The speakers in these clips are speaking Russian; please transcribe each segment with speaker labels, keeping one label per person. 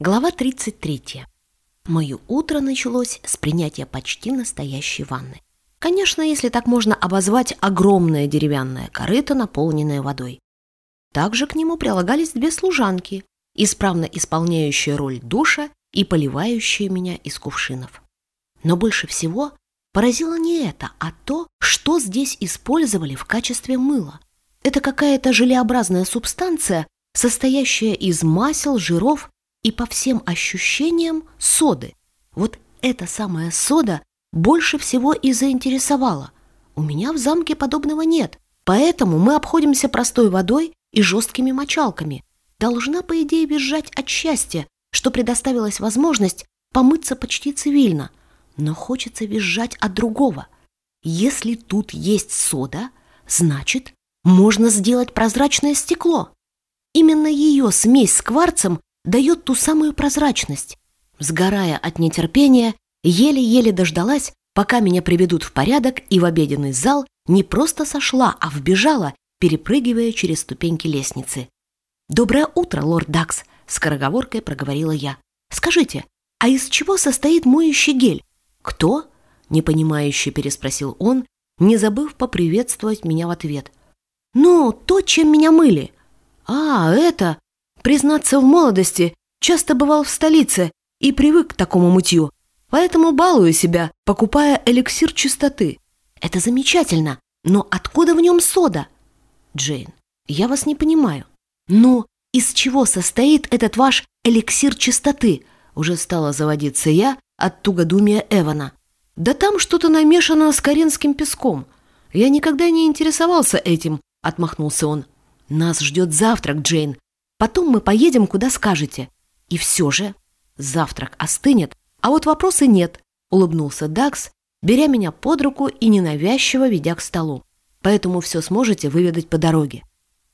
Speaker 1: Глава 33. Мое утро началось с принятия почти настоящей ванны. Конечно, если так можно обозвать огромное деревянное корыто, наполненное водой. Также к нему прилагались две служанки, исправно исполняющие роль душа и поливающие меня из кувшинов. Но больше всего поразило не это, а то, что здесь использовали в качестве мыла. Это какая-то желеобразная субстанция, состоящая из масел, жиров и по всем ощущениям соды. Вот эта самая сода больше всего и заинтересовала. У меня в замке подобного нет, поэтому мы обходимся простой водой и жесткими мочалками. Должна, по идее, визжать от счастья, что предоставилась возможность помыться почти цивильно. Но хочется визжать от другого. Если тут есть сода, значит, можно сделать прозрачное стекло. Именно ее смесь с кварцем дает ту самую прозрачность. Сгорая от нетерпения, еле-еле дождалась, пока меня приведут в порядок и в обеденный зал не просто сошла, а вбежала, перепрыгивая через ступеньки лестницы. «Доброе утро, лорд Дакс!» — скороговоркой проговорила я. «Скажите, а из чего состоит моющий гель?» «Кто?» — непонимающе переспросил он, не забыв поприветствовать меня в ответ. «Ну, то, чем меня мыли». «А, это...» Признаться, в молодости часто бывал в столице и привык к такому мытью, поэтому балую себя, покупая эликсир чистоты. Это замечательно, но откуда в нем сода? Джейн, я вас не понимаю. Но из чего состоит этот ваш эликсир чистоты? Уже стала заводиться я от тугодумия Эвана. Да там что-то намешано с каренским песком. Я никогда не интересовался этим, отмахнулся он. Нас ждет завтрак, Джейн. Потом мы поедем, куда скажете. И все же завтрак остынет, а вот вопросы нет, улыбнулся Дакс, беря меня под руку и ненавязчиво ведя к столу. Поэтому все сможете выведать по дороге.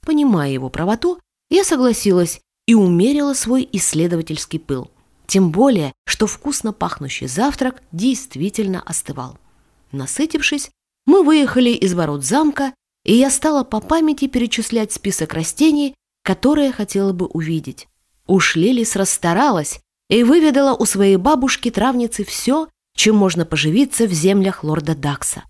Speaker 1: Понимая его правоту, я согласилась и умерила свой исследовательский пыл. Тем более, что вкусно пахнущий завтрак действительно остывал. Насытившись, мы выехали из ворот замка, и я стала по памяти перечислять список растений, которое хотела бы увидеть. Уж Лилис расстаралась и выведала у своей бабушки-травницы все, чем можно поживиться в землях лорда Дакса.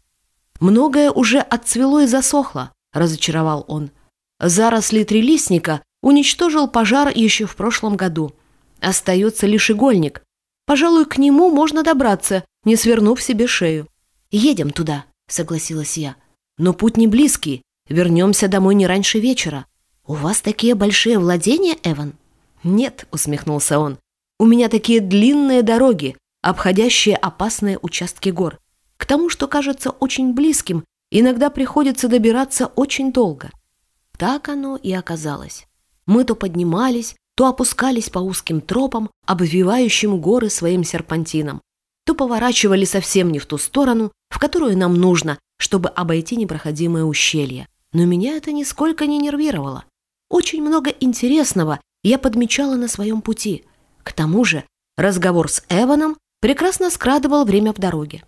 Speaker 1: «Многое уже отцвело и засохло», – разочаровал он. «Заросли трилистника уничтожил пожар еще в прошлом году. Остается лишь игольник. Пожалуй, к нему можно добраться, не свернув себе шею». «Едем туда», – согласилась я. «Но путь не близкий. Вернемся домой не раньше вечера. «У вас такие большие владения, Эван?» «Нет», — усмехнулся он. «У меня такие длинные дороги, обходящие опасные участки гор. К тому, что кажется очень близким, иногда приходится добираться очень долго». Так оно и оказалось. Мы то поднимались, то опускались по узким тропам, обвивающим горы своим серпантином, то поворачивали совсем не в ту сторону, в которую нам нужно, чтобы обойти непроходимое ущелье. Но меня это нисколько не нервировало. Очень много интересного я подмечала на своем пути. К тому же разговор с Эваном прекрасно скрадывал время в дороге.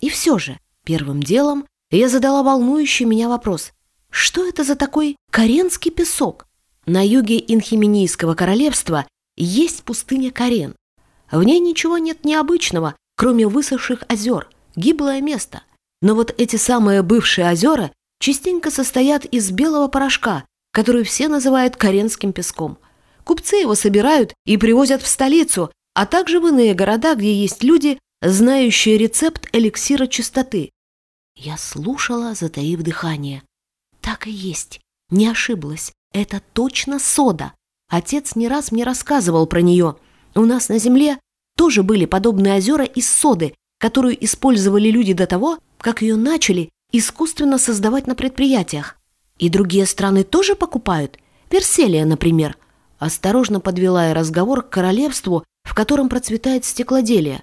Speaker 1: И все же, первым делом я задала волнующий меня вопрос. Что это за такой Каренский песок? На юге Инхименийского королевства есть пустыня Карен. В ней ничего нет необычного, кроме высохших озер, гиблое место. Но вот эти самые бывшие озера частенько состоят из белого порошка, который все называют каренским песком. Купцы его собирают и привозят в столицу, а также в иные города, где есть люди, знающие рецепт эликсира чистоты. Я слушала, затаив дыхание. Так и есть. Не ошиблась. Это точно сода. Отец не раз мне рассказывал про нее. У нас на земле тоже были подобные озера из соды, которую использовали люди до того, как ее начали искусственно создавать на предприятиях. И другие страны тоже покупают? Перселия, например. Осторожно подвела я разговор к королевству, в котором процветает стеклоделие.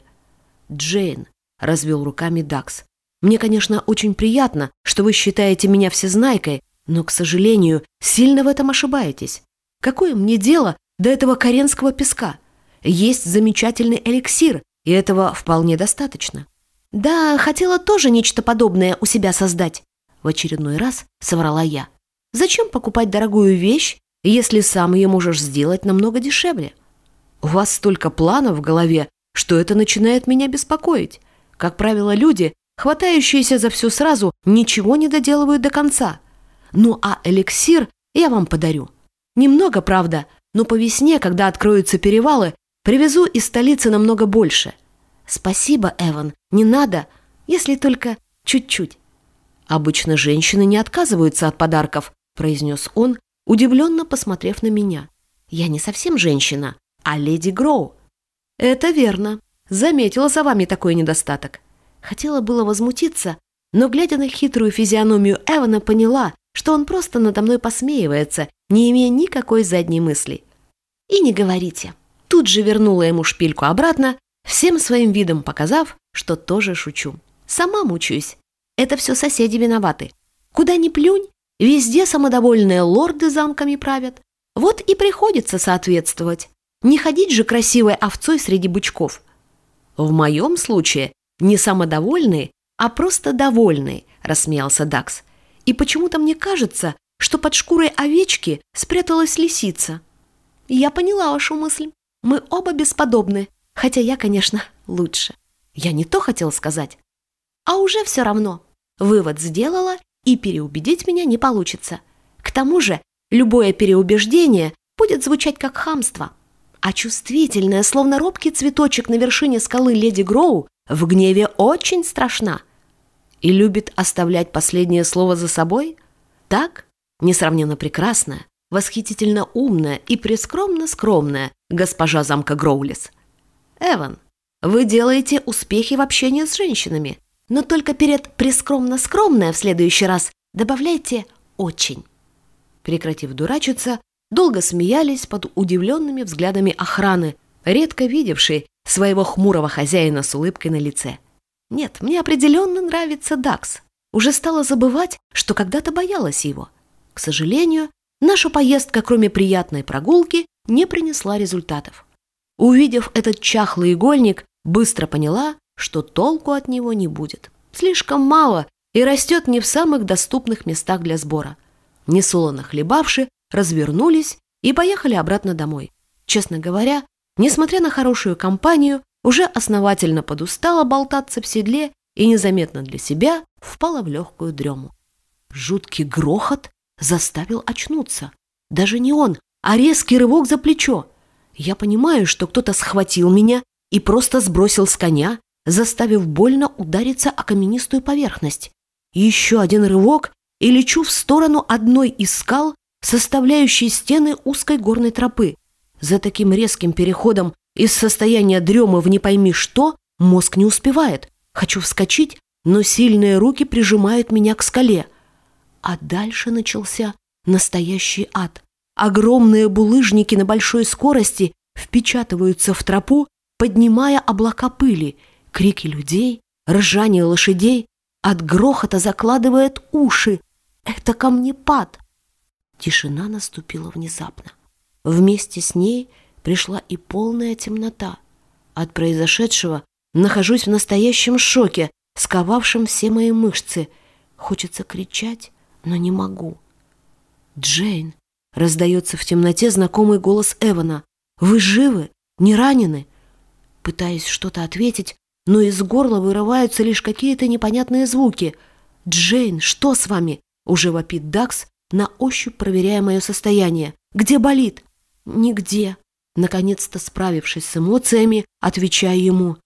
Speaker 1: Джейн, развел руками Дакс. Мне, конечно, очень приятно, что вы считаете меня всезнайкой, но, к сожалению, сильно в этом ошибаетесь. Какое мне дело до этого каренского песка? Есть замечательный эликсир, и этого вполне достаточно. Да, хотела тоже нечто подобное у себя создать. В очередной раз соврала я. Зачем покупать дорогую вещь, если сам ее можешь сделать намного дешевле? У вас столько планов в голове, что это начинает меня беспокоить. Как правило, люди, хватающиеся за все сразу, ничего не доделывают до конца. Ну а эликсир я вам подарю. Немного, правда, но по весне, когда откроются перевалы, привезу из столицы намного больше. Спасибо, Эван, не надо, если только чуть-чуть. Обычно женщины не отказываются от подарков, произнес он, удивленно посмотрев на меня. Я не совсем женщина, а леди Гроу. Это верно. Заметила за вами такой недостаток. Хотела было возмутиться, но, глядя на хитрую физиономию Эвана, поняла, что он просто надо мной посмеивается, не имея никакой задней мысли. И не говорите. Тут же вернула ему шпильку обратно, всем своим видом показав, что тоже шучу. Сама мучаюсь. Это все соседи виноваты. Куда ни плюнь, везде самодовольные лорды замками правят. Вот и приходится соответствовать. Не ходить же красивой овцой среди бычков. В моем случае не самодовольный, а просто довольный, рассмеялся Дакс. И почему-то мне кажется, что под шкурой овечки спряталась лисица. Я поняла вашу мысль. Мы оба бесподобны, хотя я, конечно, лучше. Я не то хотел сказать. А уже все равно. Вывод сделала, и переубедить меня не получится. К тому же, любое переубеждение будет звучать как хамство. А чувствительная, словно робкий цветочек на вершине скалы леди Гроу, в гневе очень страшна – и любит оставлять последнее слово за собой? Так, несравненно прекрасная, восхитительно умная и прескромно скромная госпожа замка Гроулис. Эван, вы делаете успехи в общении с женщинами, но только перед прескромно скромная в следующий раз добавляйте «очень». Прекратив дурачиться, долго смеялись под удивленными взглядами охраны, редко видевшей своего хмурого хозяина с улыбкой на лице. Нет, мне определенно нравится Дакс. Уже стала забывать, что когда-то боялась его. К сожалению, наша поездка, кроме приятной прогулки, не принесла результатов. Увидев этот чахлый игольник, быстро поняла, что толку от него не будет. Слишком мало и растет не в самых доступных местах для сбора. Несолоно хлебавши, развернулись и поехали обратно домой. Честно говоря, несмотря на хорошую компанию, уже основательно подустала болтаться в седле и незаметно для себя впала в легкую дрему. Жуткий грохот заставил очнуться. Даже не он, а резкий рывок за плечо. Я понимаю, что кто-то схватил меня и просто сбросил с коня, заставив больно удариться о каменистую поверхность. Еще один рывок и лечу в сторону одной из скал, составляющей стены узкой горной тропы. За таким резким переходом из состояния дремы в не пойми что мозг не успевает. Хочу вскочить, но сильные руки прижимают меня к скале. А дальше начался настоящий ад. Огромные булыжники на большой скорости впечатываются в тропу, поднимая облака пыли. Крики людей, ржание лошадей. От грохота закладывает уши. Это камнепад. Тишина наступила внезапно. Вместе с ней – пришла и полная темнота. От произошедшего нахожусь в настоящем шоке, сковавшем все мои мышцы. Хочется кричать, но не могу. «Джейн!» — раздается в темноте знакомый голос Эвана. «Вы живы? Не ранены?» Пытаюсь что-то ответить, но из горла вырываются лишь какие-то непонятные звуки. «Джейн, что с вами?» — уже вопит Дакс, на ощупь проверяя мое состояние. «Где болит?» «Нигде», Наконец-то справившись с эмоциями, отвечаю ему.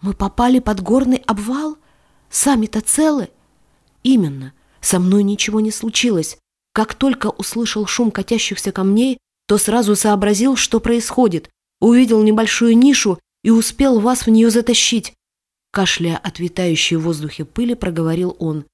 Speaker 1: «Мы попали под горный обвал? Сами-то целы?» «Именно. Со мной ничего не случилось. Как только услышал шум катящихся камней, то сразу сообразил, что происходит. Увидел небольшую нишу и успел вас в нее затащить. Кашляя от витающей в воздухе пыли, проговорил он.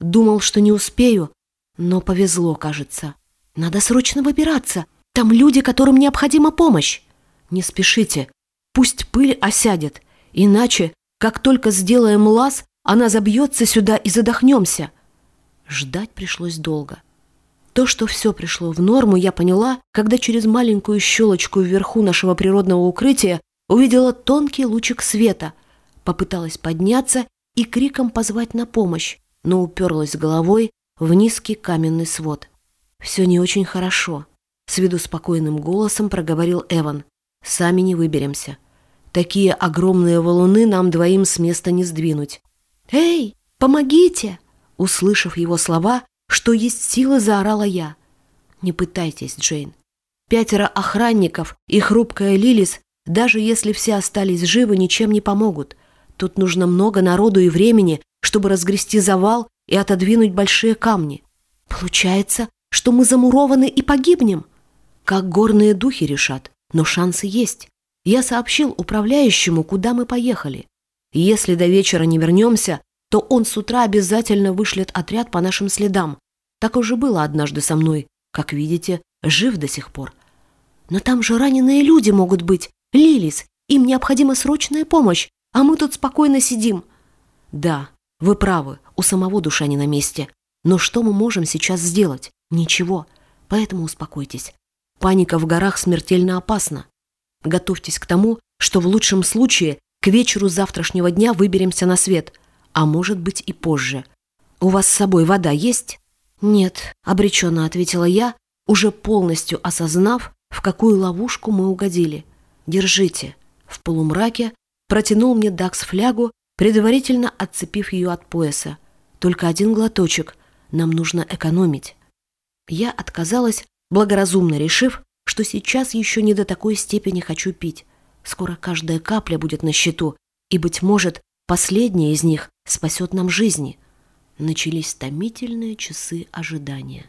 Speaker 1: Думал, что не успею, но повезло, кажется. Надо срочно выбираться. Там люди, которым необходима помощь. Не спешите, пусть пыль осядет, иначе, как только сделаем лаз, она забьется сюда и задохнемся. Ждать пришлось долго. То, что все пришло в норму, я поняла, когда через маленькую щелочку вверху нашего природного укрытия увидела тонкий лучик света, попыталась подняться и криком позвать на помощь, но уперлась головой в низкий каменный свод. Все не очень хорошо с виду спокойным голосом проговорил Эван. Сами не выберемся. Такие огромные валуны нам двоим с места не сдвинуть. «Эй, помогите!» Услышав его слова, что есть силы, заорала я. «Не пытайтесь, Джейн. Пятеро охранников и хрупкая Лилис, даже если все остались живы, ничем не помогут. Тут нужно много народу и времени, чтобы разгрести завал и отодвинуть большие камни. Получается, что мы замурованы и погибнем. Как горные духи решат, но шансы есть. Я сообщил управляющему, куда мы поехали. Если до вечера не вернемся, то он с утра обязательно вышлет отряд по нашим следам. Так уже было однажды со мной. Как видите, жив до сих пор. Но там же раненые люди могут быть. Лилис, им необходима срочная помощь, а мы тут спокойно сидим. Да, вы правы, у самого душа не на месте. Но что мы можем сейчас сделать? Ничего. Поэтому успокойтесь. Паника в горах смертельно опасна. Готовьтесь к тому, что в лучшем случае к вечеру завтрашнего дня выберемся на свет, а может быть и позже. У вас с собой вода есть? Нет, обреченно ответила я, уже полностью осознав, в какую ловушку мы угодили. Держите. В полумраке протянул мне Дакс флягу, предварительно отцепив ее от пояса. Только один глоточек. Нам нужно экономить. Я отказалась, благоразумно решив, что сейчас еще не до такой степени хочу пить. Скоро каждая капля будет на счету, и, быть может, последняя из них спасет нам жизни. Начались томительные часы ожидания.